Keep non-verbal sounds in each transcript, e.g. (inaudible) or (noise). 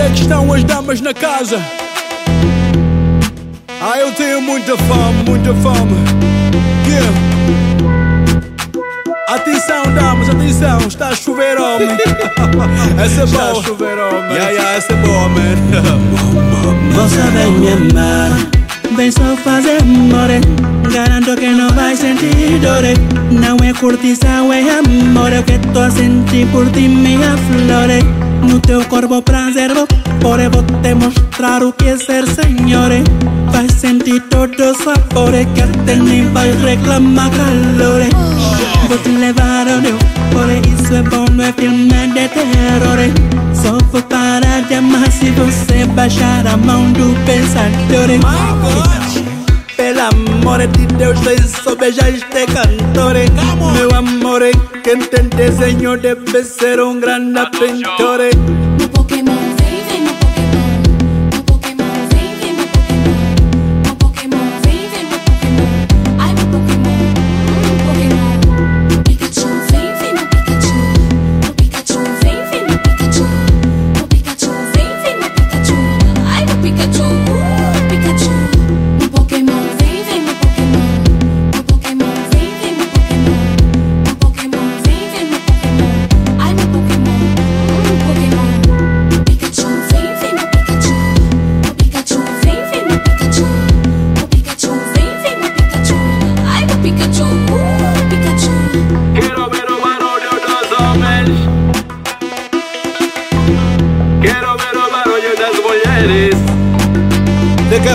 Onde é que estão as damas na casa? Ah, eu tenho muita fome, muita fome. Yeah. Atenção, damas, atenção, está a chover, homem. (laughs) essa é boa. Está a chover, homem. Yeah, yeah, essa é boa, man. Você vem me amar, vem só fazer amor. Garanto que não vai sentir dor. Não é curtição, é amor. É o que tô a sentir por ti, minha flor. Teu corpo vou pôr Vou te mostrar o que é ser senhor Vai sentir todo o sabor Que até nem vai reclamar calor Vou te levar onde eu for Isso é bom, não é filme de terror Só vou parar de amar se você baixar a mão do pensador pelo amor de Deus, só beija este cantor Meu amor, quem tem desenho deve ser um grande pintor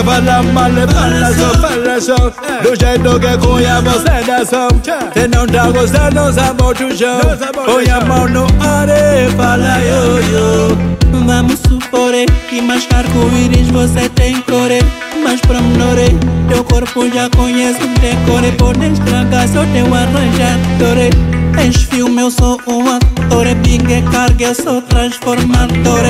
fala male fala so fala so Do jeito que cunha você dançou Se não tá gostando, sabor do chão Põe a mão no ar e fala yo. yo Vamos supor que mais arco-íris você tem core Mas pra menor teu corpo já conhece um decore Pode estragar só teu arranjador És filme, eu sou um ator Big carga, eu sou transformador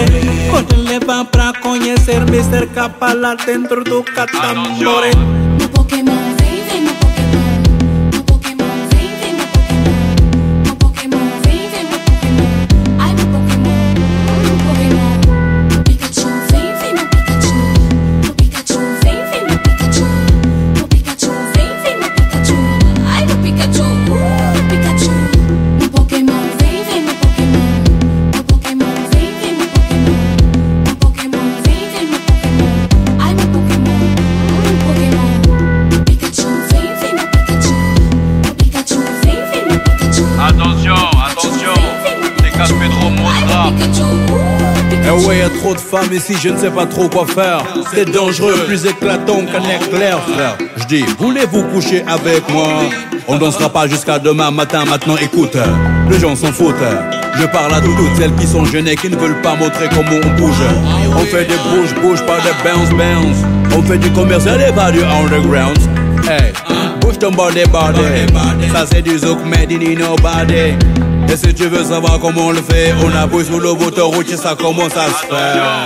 Pode levar pra conhecer Mr. Capa lá dentro do catamore. No Pokémon trop de femmes ici, je ne sais pas trop quoi faire. C'est dangereux, plus éclatant qu'un éclair, frère. Je dis, voulez-vous coucher avec moi? On dansera pas jusqu'à demain matin, maintenant écoute. Les gens s'en foutent. Je parle à toutes celles qui sont gênées, qui ne veulent pas montrer comment on bouge. On fait des bouge, bouge, pas des bounce, bounce. On fait du commercial et pas du underground. Hey, bouge ton body, body. Ça c'est du zouk made in nobody. Et si tu veux savoir comment on le fait, on a pris sous le route et ça commence à se faire.